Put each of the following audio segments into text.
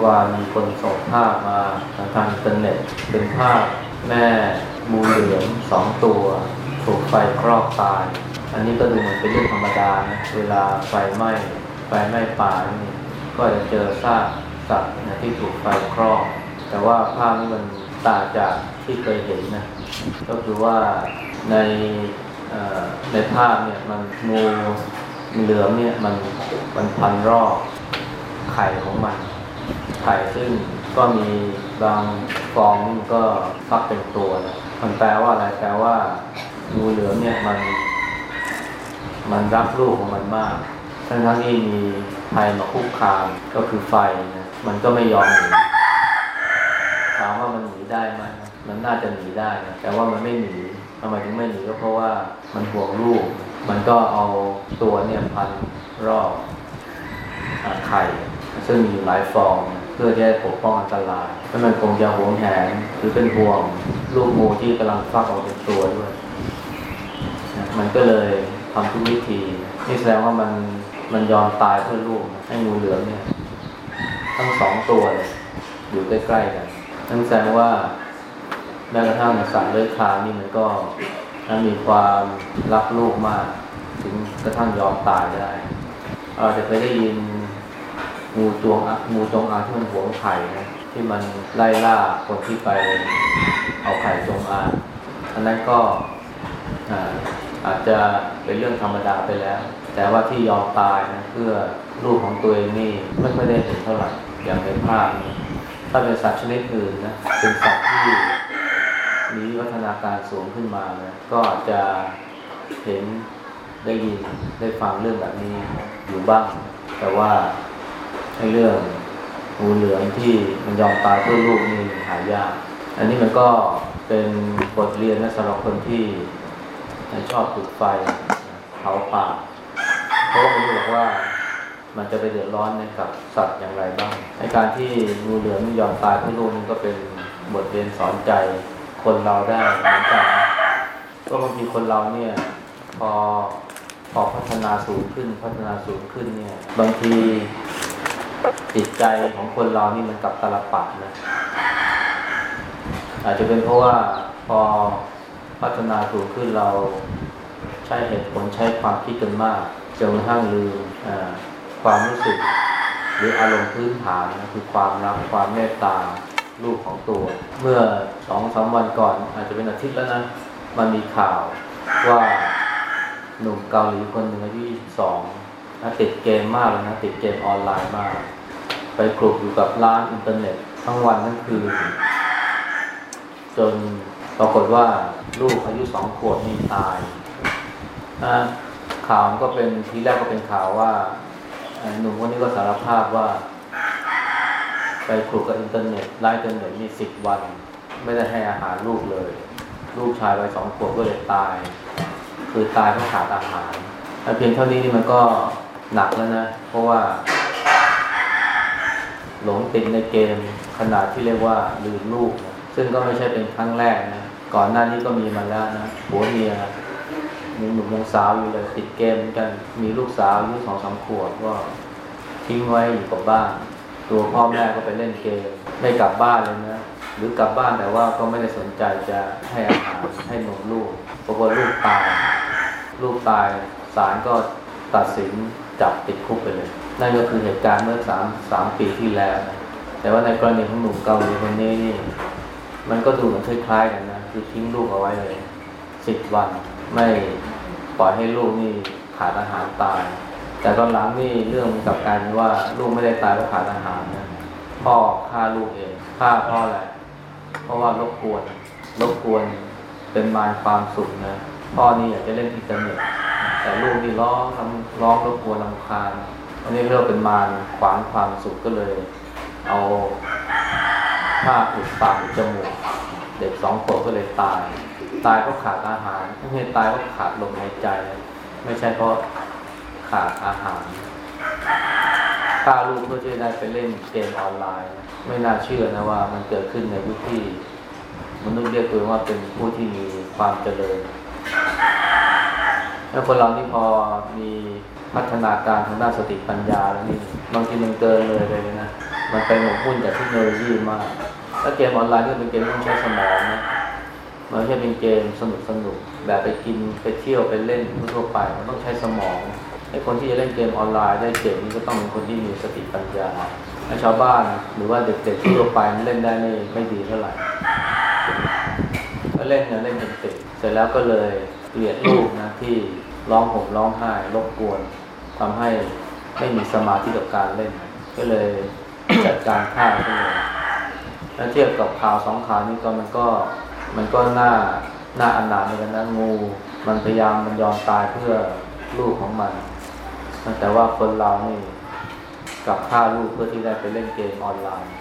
อวานมีคนส่งภาพมาทางอินเทอร์เน็ตเป็นภาพแม่มูเหลือมสองตัวถูกไฟครอบตาย อันนี้ก็ดูเหมือนเป็นเรื่องธรรมดานะเวลาไฟไหม้ไฟไหม้ป่านี่ก็จะเจอซากสัตว์นะที่ถูกไฟครอบแต่ว่าภาพนี้มันต่างจากที่เคยเห็นนะก็คือว่าในในภาพเนี่ยมันงูเหลือมเนี่ยมันมันพันรอบไข่ของมัน ไข่ซึ่งก็มีบางฟองมันก็ฟักเป็นตัวนะมันแปลว่าอะไรแปลว่างูเหลือมเนี่ยมัน มันรักลูกของมันมากทั้งทั้งที่มีภัยมาคุกคามก็คือไฟนะมันก็ไม่ยอมหนีถามว่ามันหนีได้ไหมมันน่าจะหนีได้นะแต่ว่ามันไม่หนีทำไมถึงไม่หนีก็เพราะว่ามันห่วงลูก มันก็เอาตัวเนี่ยพันรอบไข่ซึ่งมีหลายฟองเพื่อจะปกป้องอันตรายแล้วมันคงจะหวงแหนหรือเป็นห่วงลูกงูที่กำลังฟักออกเป็นตัวด้วยมันก็เลยทำทุกวิธีนี่แสดงว่ามันมันยอมตายเพื่อลูกให้งูเหลือมเนี่ยทั้งสองตัวเลยอยู่ใกล้ๆกันนั่นแสดงว่าแม้กระทั่งสัตว์เลื้อยคลานนี่มันก็มีความรักลูกมาก ถึงกระทั่งยอมตายได้อาจจะเคยได้ยิน งูจวงูจงอางที่มันหวงไข่นะที่มันไล่ล่าคนที่ไปเอาไข่จงอางอันนั้นก็อาจจะเป็นเรื่องธรรมดาไปแล้ว แต่ว่าที่ยอมตายนะเพื่อลูกของตัวเองนี่ไม่ค่อยได้เห็นเท่าไหร่อย่างในภาพนี้ถ้าเป็นสัตว์ชนิดอื่นนะเป็นสัตว์ที่มีวัฒนาการสูงขึ้นมานะก็อาจจะเห็นได้ยินได้ฟังเรื่องแบบนี้อยู่บ้าง แต่ว่า เรื่องงูเหลือมที่มันยอมตายเพื่อลูกนี่หายาก อันนี้มันก็เป็นบทเรียนนะสำหรับคนที่ชอบจุดไฟเผาป่าเพราะว่าไม่รู้หรอกว่ามันจะไปเดือดร้อนกับสัตว์อย่างไรบ้างในการที่งูเหลือมยอมตายเพื่อลูกนี่ก็เป็นบทเรียนสอนใจคนเราได้เหมือนกันก็บางทีคนเราเนี่ยพอพอพัฒนาสูงขึ้นพัฒนาสูงขึ้นเนี่ย บางที จิตใจของคนเรานี่มันกับตลปัดนะอาจจะเป็นเพราะว่าพอพัฒนาสูงขึ้นเราใช้เหตุผลใช้ความคิดกันมากจนกระทั่งลืมความรู้สึก หรืออารมณ์พื้นฐานนะคือความรักความเมตตาลูกของตัว เมื่อสองสาวันก่อน อาจจะเป็นอาทิตย์แล้วนะ มันมีข่าวว่าหนุ่มเกาหลีคนหนึ่งอายุ22 นะติดเกมมากเลยนะติดเกมออนไลน์มาก ไปกลุ่มอยู่กับร้านอินเทอร์เน็ตทั้งวันทั้งคืนจนปรากฏว่าลูกอายุสองขวบนี่ตายนะข่าวก็เป็นทีแรกก็เป็นข่าวว่าหนุ่มคนนี้ก็สารภาพว่า ไปคลุกกับอินเทอร์เน็ตไล่อินเทอร์เน็ตมีสิบวัน ไม่ได้ให้อาหารลูกเลย ลูกชายวัยสองขวบก็เลยตาย คือตายเพราะขาดอาหารแต่เพียงเท่านี้นี่มันก็ หนักแล้วนะ เพราะว่า หลงติดในเกมขนาดที่เรียกว่าลืมลูกนะซึ่งก็ไม่ใช่เป็นครั้งแรกนะ ก่อนหน้านี้ก็มีมาแล้วนะผัวเมียมีหนุ่มยังสาวอยู่เลยติดเกมกันมีลูกสาวอายุสองสามขวบก็ทิ้งไว้อยู่กับบ้าน ตัวพ่อแม่ก็ไปเล่นเกม ไม่กลับบ้านเลยนะ หรือกลับบ้านแต่ว่าก็ไม่ได้สนใจจะให้อาหารให้นมลูกปรากฏลูกตาย ลูกตายศาลก็ตัดสิน จับติดคุกไปเลย นั่นก็คือเหตุการณ์เมื่อสามสามปีที่แล้ว แต่ว่าในกรณีของหนุ่มเกาหลีคนนี้นี่มันก็ดูเหมือนคล้ายๆกันนะคือทิ้งลูกเอาไว้เลยสิบวัน ไม่ปล่อยให้ลูกนี่ขาดอาหารตาย แต่ตอนหลังนี่เรื่องกับการว่าลูกไม่ได้ตายเพราะขาดอาหารนะพ่อฆ่าลูกเองฆ่าพ่อแหละเพราะว่ารบกวนรบกวนเป็นมารความสุขนะพ่อนี่อยากจะเล่นอินเทอร์เน็ต แต่ลูกนี่ร้องร้องรบกวนรำคาญอันนี้เรียกเป็นมารขวางความสุขก็เลย เอาผ้าอุดปากอุดจมูก เด็กสองขวบก็เลยตาย ตายเพราะขาดอาหารไม่ใช่ตายเพราะขาดลมหายใจ ไม่ใช่เพราะขาดอาหารฆ่าลูกเพื่อจะได้ไปเล่นเกมออนไลน์ ไม่น่าเชื่อนะว่ามันเกิดขึ้นในยุคที่มนุษย์เรียกตัวว่าเป็นผู้ที่มีความเจริญ แล้วคนเรานี่พอมีพัฒนาการทางด้านสติปัญญาแล้วนี่บางทีมันเกินเลยเลยนะมันไปหมกมุ่นกับเทคโนโลยีมากถ้าเกมออนไลน์ก็เป็นเกมที่ต้องใช้สมองนะมันไม่ใช่เป็นเกมสนุกสนุกแบบไปกินไปเที่ยวไปเล่นทั่วไปมันต้องใช้สมองไอ้คนที่จะเล่นเกมออนไลน์ได้เก่งนี่ก็ต้องเป็นคนที่มีสติปัญญาไอ้ชาวบ้านหรือว่าเด็กๆทั่วไปมันเล่นได้ไม่ไม่ดีเท่าไหร่ก็เล่นเนี่ยเล่นเป็นติดเสร็จแล้วก็เลย เกลียดลูกนะที่ร้องห่มร้องไห้รบกวนทำให้ไม่มีสมาธิกับการเล่น ก็เลยจัดการฆ่าไปเลยแล้วเทียบกับข่าวสองข่าวนี้ก็มันก็มันก็น่าน่าอนาถเหมือนกันนะงูมันพยายามมันยอมตายเพื่อลูกของมันแต่ว่าคนเรานี่กับฆ่าลูกเพื่อที่ได้ไปเล่นเกมออนไลน์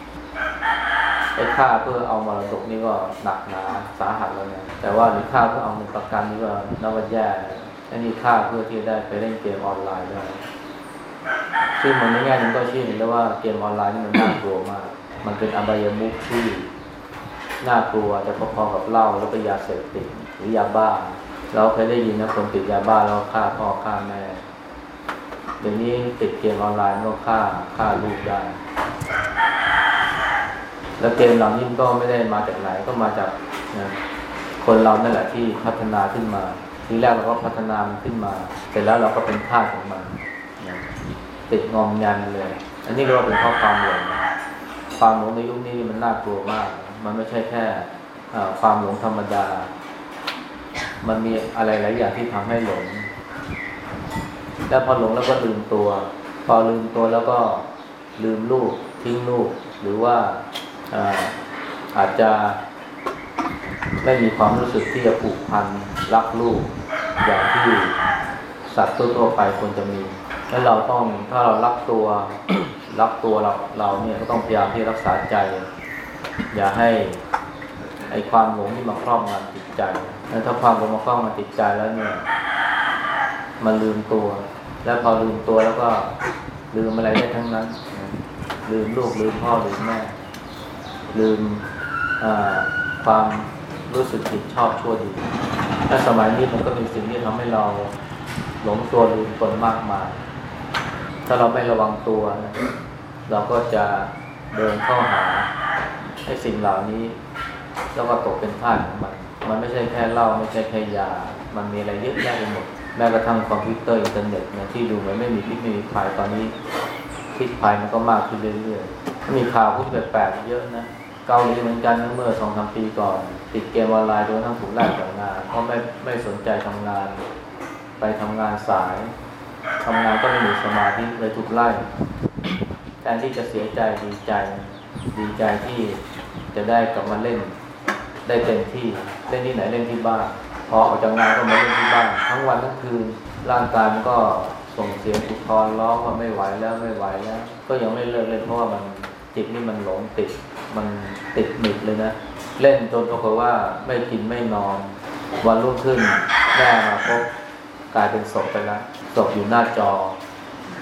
ไอ้ฆ่าเพื่อเอามรดกนี่ก็หนักหนาสาหัสแล้วเนี่ยแต่ว่าหรือฆ่าเพื่อเอาเงินประกันนี่ก็นวัดแย่อันนี้ฆ่าเพื่อที่ได้ไปเล่นเกมออนไลน์ด้วยซึ่งมันง่ายมันก็ชี้เห็นแล้วว่าเกมออนไลน์นี่มันน่ากลัวมาก มันเป็นอบายมุขที่น่ากลัวจะพอๆกับเหล้าแล้วก็ยาเสพติดหรือยาบ้า เราเคยได้ยินนะคนติดยาบ้าแล้วฆ่าพ่อฆ่าแม่เดี๋ยวนี้ติดเกมออนไลน์ก็ฆ่าฆ่าลูกได้ แล้วเกมเหล่านี้ก็ไม่ได้มาจากไหนก็มาจากนะคนเรานั่นแหละที่พัฒนาขึ้นมา ทีแรกเราก็พัฒนามันขึ้นมา เสร็จแล้วเราก็เป็นทาสของมันนะติดงอมยันเลย อันนี้เรียกว่าเป็นข้อความหลงความหลงในยุคนี้มันน่ากลัวมาก มันไม่ใช่แค่ความหลงธรรมดา มันมีอะไรหลายอย่างที่ทำให้หลง แล้วพอหลงแล้วก็ลืมตัว พอลืมตัวแล้วก็ลืมลูกทิ้งลูกหรือว่า อาจจะไม่มีความรู้สึกที่จะผูกพันรักลูก อย่างที่สัตว์ทั่วไปควรจะมี แล้วเราต้องถ้าเรารักตัวรักตัวเราเราเนี่ยก็ต้องพยายามที่รักษาใจ อย่าให้ไอความหลงที่มาครอบงำจิตใจแล้วถ้าความหลงมาครอบงำจิตใจแล้วเนี่ย มันลืมตัว แล้วพอลืมตัวแล้วก็ลืมอะไรได้ทั้งนั้น ลืมลูกลืมพ่อลืมแม่ ลืมความรู้สึกผิดชอบชั่วดีถ้าสมัยนี้มันก็เป็นสิ่งที่ทำให้เราหลงตัวลืมตนมากมาย ถ้าเราไม่ระวังตัวนะเราก็จะเดินเข้าหาไอ้สิ่งเหล่านี้ แล้วก็ตกเป็นทาสของมัน มันไม่ใช่แค่เหล้าไม่ใช่แค่ยา มันมีอะไรเยอะแยะไปหมด แม้กระทั่งคอมพิวเตอร์อินเทอร์เน็ตนะที่ดูเหมือนไม่มีพิษไม่มีภัยตอนนี้พิษภัยมันก็มากขึ้นเรื่อยๆมีข่าวพูดแปลกๆเยอะนะ เกาหลีเหมือนกันเมื่อสองสามปีก่อน ติดเกมออนไลน์จนทั่งถูกไล่จากงาน เพราะไม่ไม่สนใจทำงาน ไปทำงานสายทำงานก็ไม่มีสมาธิเลยถูกไล่แทนที่จะเสียใจดีใจ ดีใจที่จะได้กลับมาเล่น ได้เต็มที่เล่นที่ไหนเล่นที่บ้านพอออกจากงานก็มาเล่นที่บ้านทั้งวันทั้งคืนร่างกายมันก็ส่งเสียงอุทธรร้องว่าไม่ไหวแล้วไม่ไหวแล้ว ก็ยังไม่เลิกเล่นเพราะว่ามันจิตนี่มันหลงติด มันติดหนึบเลยนะ เล่นจนปรากฏว่าไม่กินไม่นอน วันรุ่งขึ้นแม่มาพบกลายเป็นศพไปแล้วศพอยู่หน้าจอ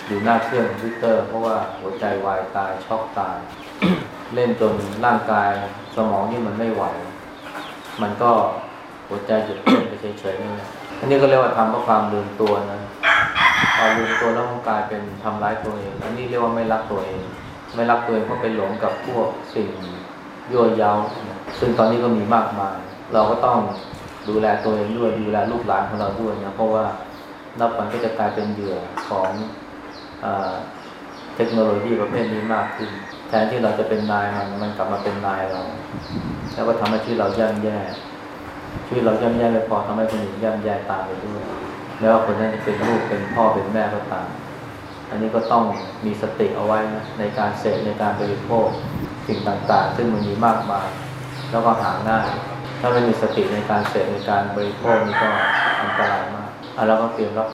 อยู่หน้าเครื่องคอมพิวเตอร์ เพราะว่าหัวใจวายตายช็อกตาย เล่นจนร่างกายสมองนี่มันไม่ไหว มันก็หัวใจหยุดเต้นไปเฉยๆนี่แหละอันนี้ก็เรียกว่าทำเพราะความลืมตัวนะพอลืมตัวแล้วมันกลายเป็นทำร้ายตัวเอง อันนี้เรียกว่าไม่รักตัวเอง ไม่รักตัวเองเพราะไปหลงกับพวกสิ่งยั่วเย้าซึ่งตอนนี้ก็มีมากมาย เราก็ต้องดูแลตัวเองด้วยดูแลลูกหลานของเราด้วยนะเพราะว่านับวันก็จะกลายเป็นเหยื่อของอเทคโนโลยีประเภทนี้มากขึ้น แทนที่เราจะเป็นนายมันมันกลับมาเป็นนายเรา แล้วก็ทำให้ชีวิตเราย่ำแย่ชีวิตเราย่ำแย่ไม่พอทำให้คนอื่นย่ำแย่ตามไปด้วยแม้วคนนั้นจะเป็นลูกเป็นพ่อเป็นแม่ก็ตาม อันนี้ก็ต้องมีสติเอาไว้นะในการเสพในการบริโภคสิ่งต่างๆ ซึ่งมันมีมากมาย แล้วก็หาง่าย ถ้าไม่มีสติในการเสพในการบริโภคนี่ก็อันตรายมากอะเราก็เตรียมรับ